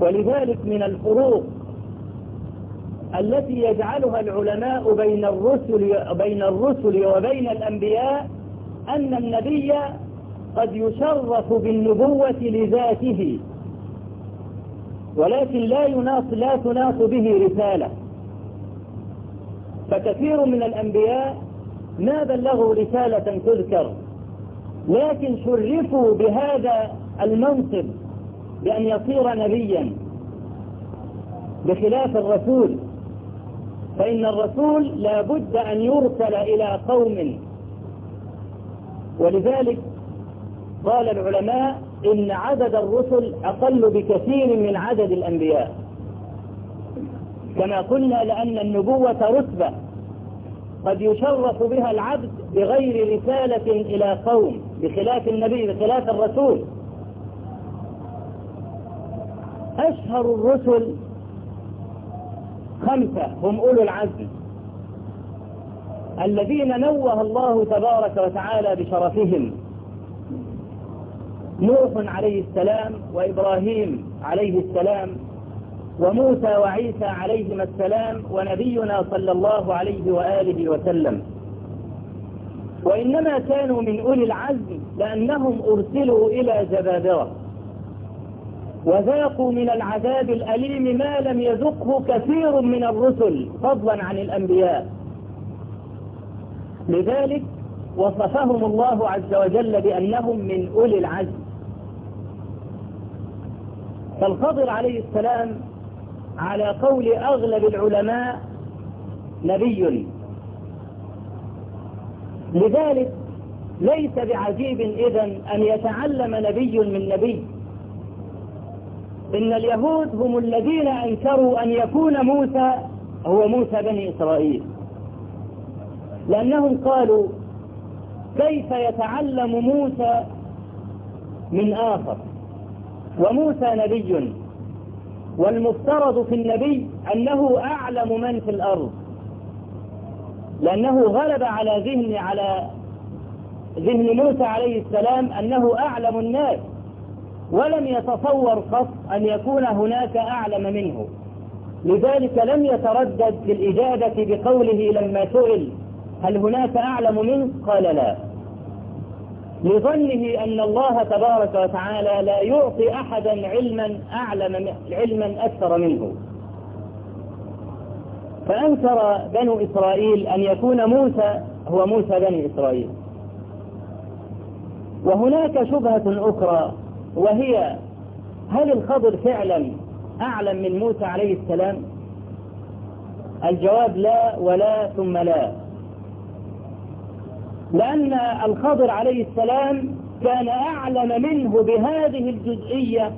ولذلك من الفروق التي يجعلها العلماء بين الرسل بين الرسل وبين الأنبياء أن النبي قد يشرف بالنبوة لذاته ولكن لا يناط لا تناط به رسالة. فكثير من الأنبياء ما بلغوا رسالة تذكر لكن شرفوا بهذا المنصب. بأن يصير نبيا بخلاف الرسول. فإن الرسول لا بد أن يرسل إلى قوم. ولذلك قال العلماء إن عدد الرسل أقل بكثير من عدد الأنبياء. كما قلنا لأن النبوة رتبة. قد يشرف بها العبد بغير رسالة إلى قوم بخلاف النبي بخلاف الرسول. أشهر الرسل خمسة هم أولو العزم. الذين نوه الله تبارك وتعالى بشرفهم. نوح عليه السلام وإبراهيم عليه السلام وموسى وعيسى عليهما السلام ونبينا صلى الله عليه وآله وسلم. وإنما كانوا من أولي العزم لأنهم أرسلوا إلى زبادرة وذاقوا من العذاب الأليم ما لم يذقه كثير من الرسل فضلا عن الأنبياء. لذلك وصفهم الله عز وجل بأنهم من أولي العزم. فالخضر عليه السلام على قول أغلب العلماء نبي. لذلك ليس بعجيب إذن أن يتعلم نبي من نبي. إن اليهود هم الذين أنكروا أن يكون موسى هو موسى بني إسرائيل. لأنهم قالوا كيف يتعلم موسى من آخر؟ وموسى نبي. والمفترض في النبي أنه أعلم من في الأرض. لأنه غلب على ذهن على ذهن موسى عليه السلام أنه أعلم الناس. ولم يتصور قط أن يكون هناك أعلم منه. لذلك لم يتردد في الإجابة بقوله لما سئل هل هناك أعلم منه؟ قال لا. لظنه أن الله تبارك وتعالى لا يعطي أحدا علما أعلم علما أكثر منه. فأنكر بنو إسرائيل أن يكون موسى هو موسى بني إسرائيل. وهناك شبهة أخرى وهي هل الخضر فعلا أعلم من موسى عليه السلام؟ الجواب لا ولا ثم لا. لأن الخضر عليه السلام كان أعلم منه بهذه الجزئية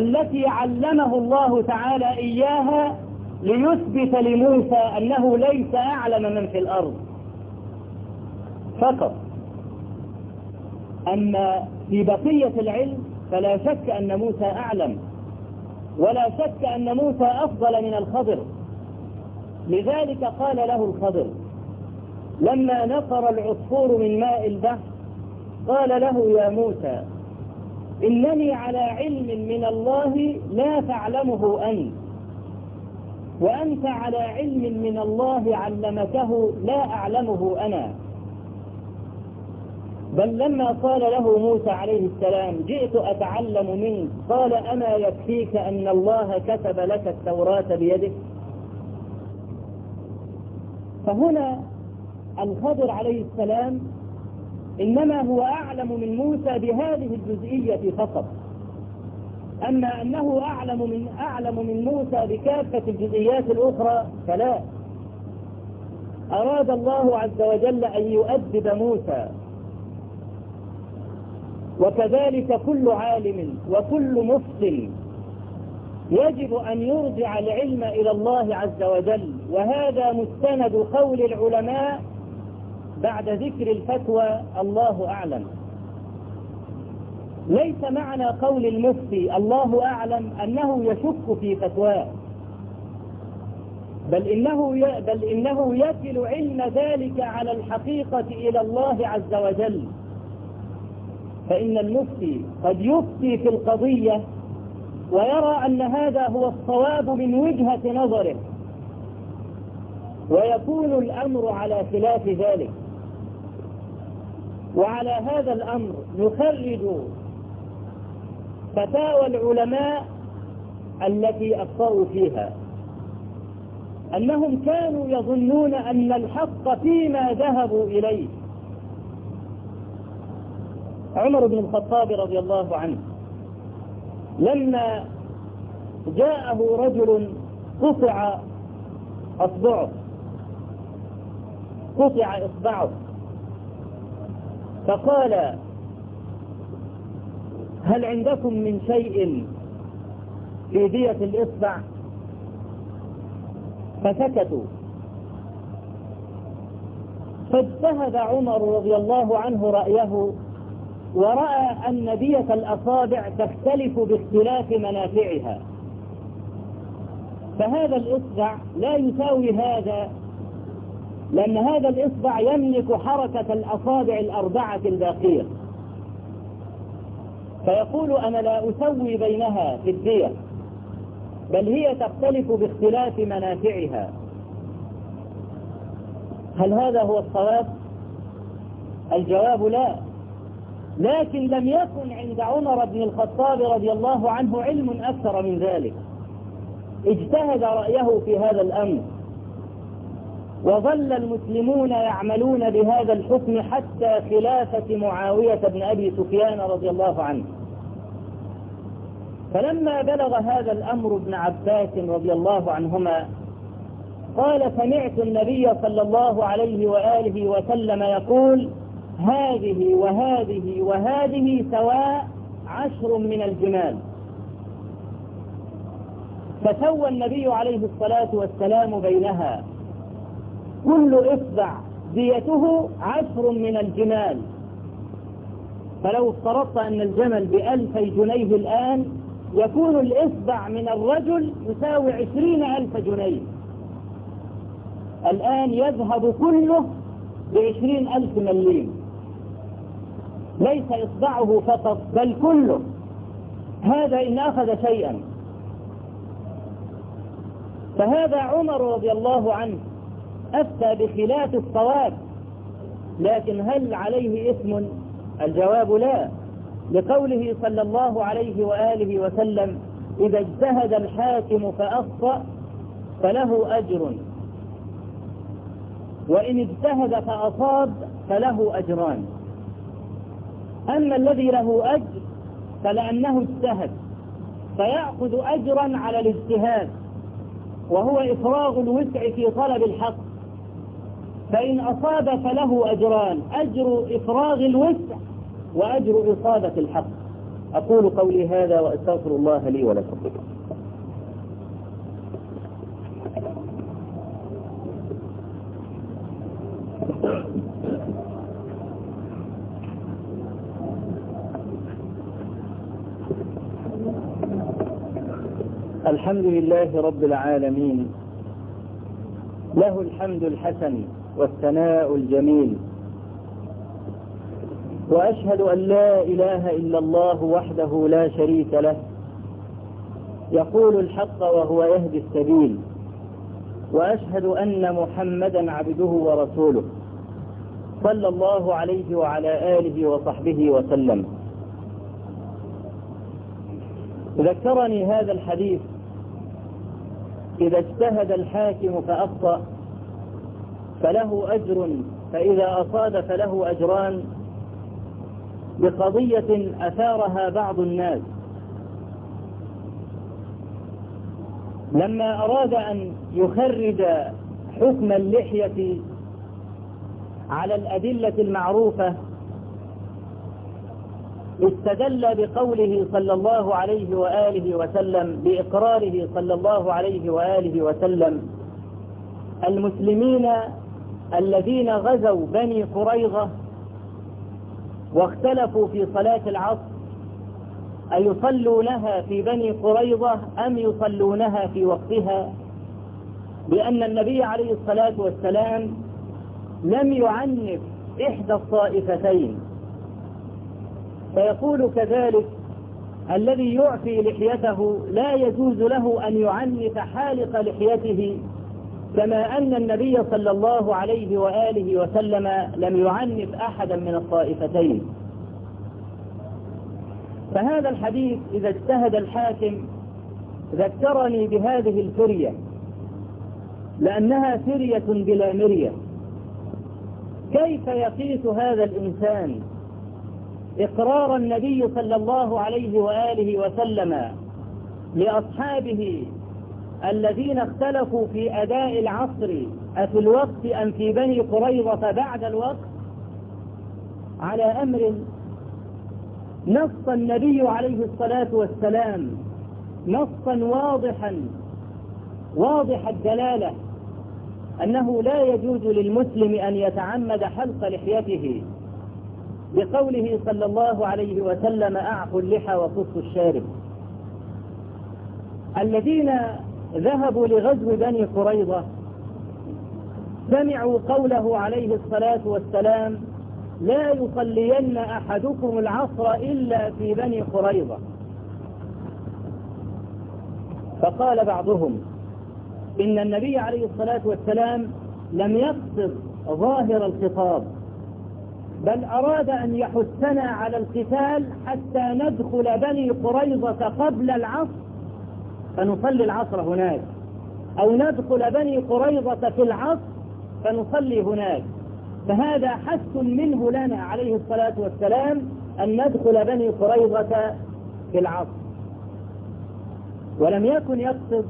التي علمه الله تعالى إياها ليثبت لموسى أنه ليس أعلم من في الأرض. فقط أما في بقية العلم فلا شك أن موسى أعلم ولا شك أن موسى أفضل من الخضر. لذلك قال له الخضر لما نفر العصفور من ماء البحر قال له يا موسى إنني على علم من الله لا تعلمه أنت وأنت على علم من الله علمته لا أعلمه أنا. بل لما قال له موسى عليه السلام جئت أتعلم منك؟ قال أما يكفيك أن الله كتب لك التوراة بيدك؟ فهنا الخضر عليه السلام إنما هو أعلم من موسى بهذه الجزئية فقط. أما أنه أعلم من أعلم من موسى بكافة الجزئيات الأخرى فلا. أراد الله عز وجل أن يؤدب موسى. وكذلك كل عالم وكل مفصل يجب أن يرجع العلم إلى الله عز وجل وهذا مستند قول العلماء بعد ذكر الفتوى الله أعلم. ليس معنى قول المفتي الله أعلم أنه يشك في فتواه. بل إنه بل إنه يكل علم ذلك على الحقيقة إلى الله عز وجل. فإن المفتي قد يفتي في القضية ويرى أن هذا هو الصواب من وجهة نظره ويكون الأمر على خلاف ذلك. وعلى هذا الأمر نخرج فتاوى العلماء التي أخطأوا فيها. أنهم كانوا يظنون أن الحق فيما ذهبوا إليه. عمر بن الخطاب رضي الله عنه لما جاءه رجل قطع أصبعه قطع إصبعه فقال هل عندكم من شيء في دية الإصبع؟ فسكتوا. فاجتهد عمر رضي الله عنه رأيه ورأى أن دية الأصابع تختلف باختلاف منافعها. فهذا الإصبع لا يساوي هذا لأن هذا الإصبع يملك حركة الأصابع الأربعة الباقية. فيقول أنا لا أسوي بينها في الدية بل هي تختلف باختلاف منافعها. هل هذا هو الصواب؟ الجواب لا. لكن لم يكن عند عمر بن الخطاب رضي الله عنه علم أكثر من ذلك. اجتهد رأيه في هذا الأمر. وظل المسلمون يعملون بهذا الحكم حتى خلافة معاوية بن أبي سفيان رضي الله عنه. فلما بلغ هذا الأمر ابن عباس رضي الله عنهما قال سمعت النبي صلى الله عليه وآله وسلم يقول هذه وهذه وهذه سواء عشر من الجمال. فسوى النبي عليه الصلاة والسلام بينها. كل إصبع ديته عشر من الجمال. فلو افترضت أن الجمل بألفي جنيه الآن يكون الإصبع من الرجل يساوي عشرين ألف جنيه. الآن يذهب كله بعشرين ألف مليم. ليس إصبعه فقط بل كله. هذا إن أخذ شيئا. فهذا عمر رضي الله عنه أفتى بخلاف الصواب. لكن هل عليه إثم؟ الجواب لا. لقوله صلى الله عليه وآله وسلم إذا اجتهد الحاكم فأخطأ فله أجر. وإن اجتهد فأصاب فله أجران. أما الذي له أجر فلأنه اجتهد فيأخذ أجرا على الاجتهاد وهو إفراغ الوسع في طلب الحق. فإن أصاب فله أجران أجر إفراغ الوسع وأجر إصابة الحق. أقول قولي هذا وأستغفر الله لي ولكم. الحمد لله رب العالمين له الحمد الحسن والثناء الجميل وأشهد أن لا إله إلا الله وحده لا شريك له يقول الحق وهو يهدي السبيل وأشهد أن محمدا عبده ورسوله صلى الله عليه وعلى آله وصحبه وسلم. ذكرني هذا الحديث إذا اجتهد الحاكم فأخطأ فله أجر فإذا أصاب فله أجران. بقضية أثارها بعض الناس. لما أراد أن يخرج حكم اللحية على الأدلة المعروفة استدل بقوله صلى الله عليه وآله وسلم بإقراره صلى الله عليه وآله وسلم المسلمين الذين غزوا بني قريظة واختلفوا في صلاة العصر أيصلونها في بني قريظة أم يصلونها في وقتها؟ لأن النبي عليه الصلاة والسلام لم يعنف إحدى الطائفتين. فيقول كذلك الذي يعفي لحيته لا يجوز له أن يعنف حالق لحيته كما أن النبي صلى الله عليه وآله وسلم لم يعنف أحدا من الطائفتين. فهذا الحديث إذا اجتهد الحاكم ذكرني بهذه الفرية لأنها فرية بلا مرية. كيف يقيس هذا الإنسان إقرار النبي صلى الله عليه وآله وسلم لأصحابه الذين اختلفوا في أداء العصر أفي الوقت أم في بني قريظة بعد الوقت؟ على أمر نص النبي عليه الصلاة والسلام نصا واضحا واضح الدلالة أنه لا يجوز للمسلم أن يتعمد حلق لحيته. بقوله صلى الله عليه وسلم أعفوا اللحى وقصوا الشارب. الذين ذهبوا لغزو بني قريظة سمعوا قوله عليه الصلاة والسلام لا يصلين أحدكم العصر إلا في بني قريظة. فقال بعضهم إن النبي عليه الصلاة والسلام لم يقصد ظاهر الخطاب. بل أراد أن يحثنا على القتال حتى ندخل بني قريظة قبل العصر. فنصلي العصر هناك. أو ندخل بني قريظة في العصر فنصلي هناك. فهذا حث منه لنا عليه الصلاة والسلام أن ندخل بني قريظة في العصر. ولم يكن يقصد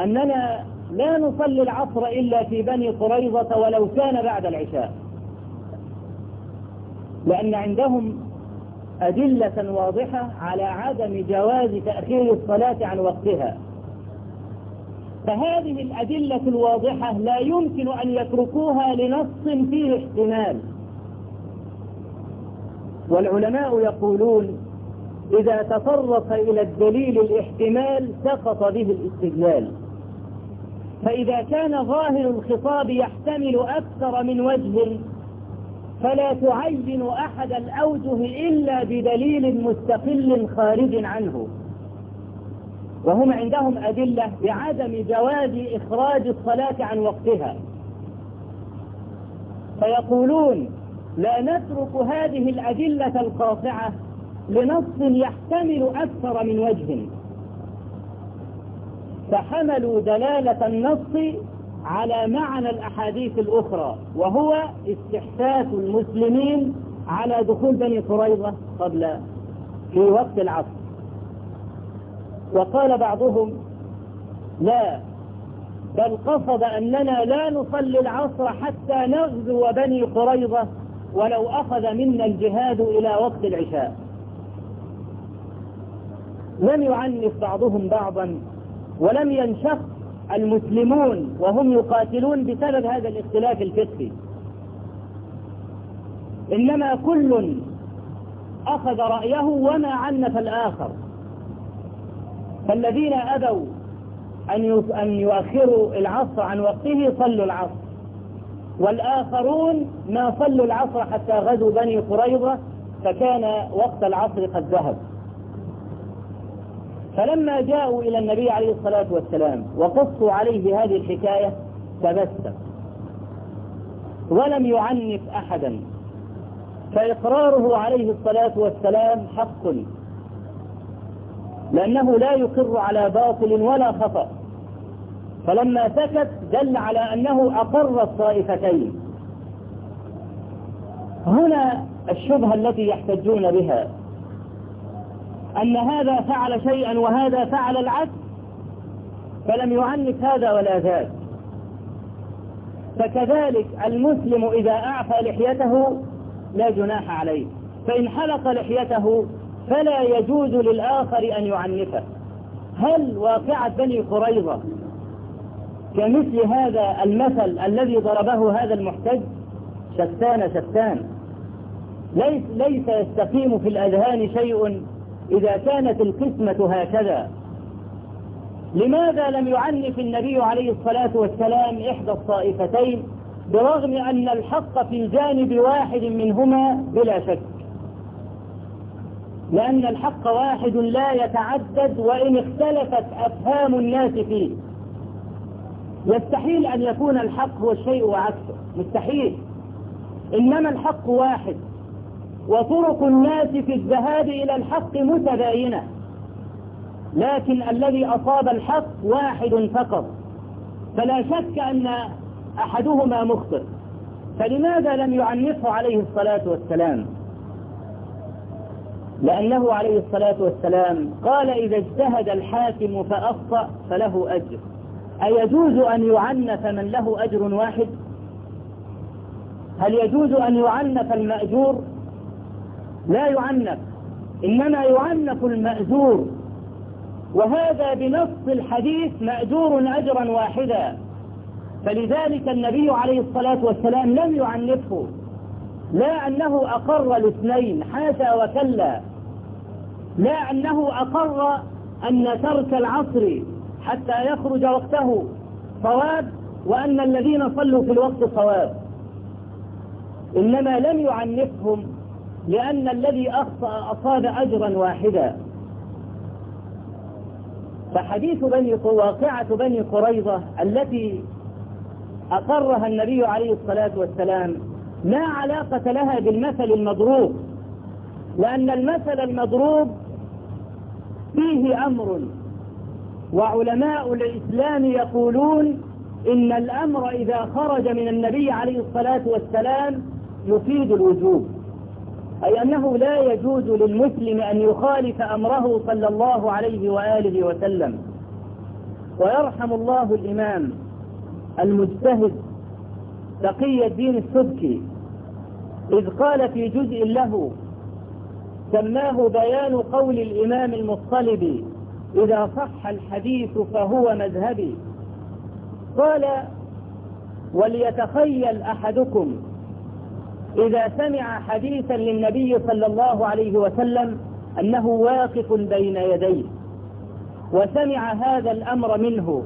أننا لا نصلي العصر إلا في بني قريظة ولو كان بعد العشاء. لأن عندهم أدلة واضحة على عدم جواز تأخير الصلاة عن وقتها. فهذه الأدلة الواضحة لا يمكن أن يتركوها لنص فيه احتمال. والعلماء يقولون إذا تطرق إلى الدليل الاحتمال سقط به الاستدلال. فإذا كان ظاهر الخطاب يحتمل أكثر من وجه فلا تعين أحد الأوجه إلا بدليل مستقل خارج عنه. وهم عندهم أدلة بعدم جواز إخراج الصلاة عن وقتها. فيقولون لا نترك هذه الأدلة القاطعة لنص يحتمل أكثر من وجه. فحملوا دلالة النص على معنى الأحاديث الأخرى وهو استحساس المسلمين على دخول بني قريظة قبل في وقت العصر. وقال بعضهم لا بل قصد أننا لا نصلي العصر حتى نغزو بني قريظة ولو أخذ منا الجهاد إلى وقت العشاء. لم يعنف بعضهم بعضا ولم ينشق المسلمون وهم يقاتلون بسبب هذا الاختلاف الفقهي. إنما كل أخذ رأيه وما عنف الآخر. فالذين أبوا أن يؤخروا العصر عن وقته صلوا العصر. والآخرون ما صلوا العصر حتى غزوا بني قريظة فكان وقت العصر قد ذهب. فلما جاءوا إلى النبي عليه الصلاة والسلام وقصوا عليه هذه الحكاية تبسم. ولم يعنف أحدا. فإقراره عليه الصلاة والسلام حق. لأنه لا يقر على باطل ولا خطأ. فلما سكت دل على أنه أقر الطائفتين. هنا الشبهة التي يحتجون بها. أن هذا فعل شيئا وهذا فعل العكس فلم يعنف هذا ولا ذاك. فكذلك المسلم إذا أعفى لحيته لا جناح عليه فإن حلق لحيته فلا يجوز للآخر أن يعنفه. هل واقعة بني قريظة كمثل هذا المثل الذي ضربه هذا المحتج؟ شتان شتان. ليس, ليس يستقيم في الأذهان شيء إذا كانت القسمة هكذا لماذا لم يعنف النبي عليه الصلاة والسلام إحدى الطائفتين برغم أن الحق في جانب واحد منهما بلا شك؟ لأن الحق واحد لا يتعدد وإن اختلفت أفهام الناس فيه. يستحيل أن يكون الحق هو الشيء وعكسه. مستحيل. إنما الحق واحد. وطرق الناس في الذهاب إلى الحق متباينة. لكن الذي أصاب الحق واحد فقط. فلا شك أن أحدهما مخطئ. فلماذا لم يعنفه عليه الصلاة والسلام؟ لأنه عليه الصلاة والسلام قال إذا اجتهد الحاكم فأخطأ فله أجر. أيجوز أن يعنف من له أجر واحد؟ هل يجوز أن يعنف المأجور؟ لا يعنف إنما يعنف المأجور. وهذا بنص الحديث مأجور أجرا واحدا. فلذلك النبي عليه الصلاة والسلام لم يعنفه. لا أنه أقر الاثنين حاشا وكلا. لا أنه أقر أن ترك العصر حتى يخرج وقته. صواب وأن الذين صلوا في الوقت صواب. إنما لم يعنفهم لأن الذي أخطأ أصاب أجرا واحدا. فحديث بني واقعة بني قريظة التي أقرها النبي عليه الصلاة والسلام لا علاقة لها بالمثل المضروب لأن المثل المضروب فيه أمر وعلماء الإسلام يقولون إن الأمر إذا خرج من النبي عليه الصلاة والسلام يفيد الوجوب. أي أنه لا يجوز للمسلم أن يخالف أمره صلى الله عليه وآله وسلم. ويرحم الله الإمام المجتهد تقي الدين السبكي إذ قال في جزء له سماه بيان قول الإمام المطلب إذا صح الحديث فهو مذهبي. قال وليتخيل أحدكم إذا سمع حديثا للنبي صلى الله عليه وسلم أنه واقف بين يديه وسمع هذا الأمر منه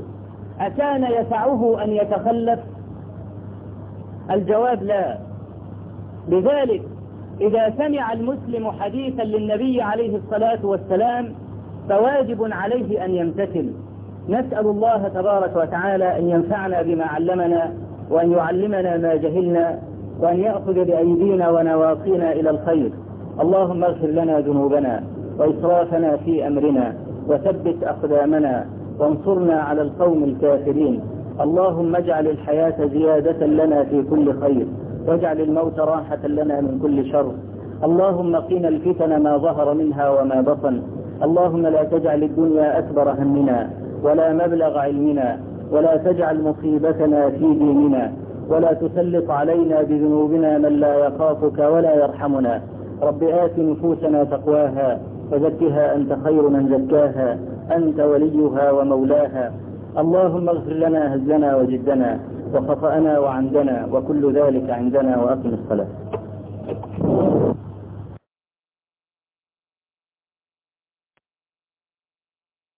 أكان يسعه أن يتخلف؟ الجواب لا. لذلك إذا سمع المسلم حديثا للنبي عليه الصلاة والسلام فواجب عليه أن يمتثل. نسأل الله تبارك وتعالى أن ينفعنا بما علمنا وأن يعلمنا ما جهلنا وأن يأخذ بأيدينا ونواصينا إلى الخير. اللهم اغفر لنا ذنوبنا وإسرافنا في أمرنا وثبت أقدامنا وانصرنا على القوم الكافرين. اللهم اجعل الحياة زيادة لنا في كل خير واجعل الموت راحة لنا من كل شر. اللهم قنا الفتن ما ظهر منها وما بطن. اللهم لا تجعل الدنيا أكبر همنا ولا مبلغ علمنا ولا تجعل مصيبتنا في ديننا. ولا تسلط علينا بذنوبنا من لا يخافك ولا يرحمنا. رب آت نفوسنا تقواها وزكها أنت خير من زكاها. أنت وليها ومولاها. اللهم اغفر لنا هزنا وجدنا وخطأنا وعندنا وكل ذلك عندنا وأقم الصلاة.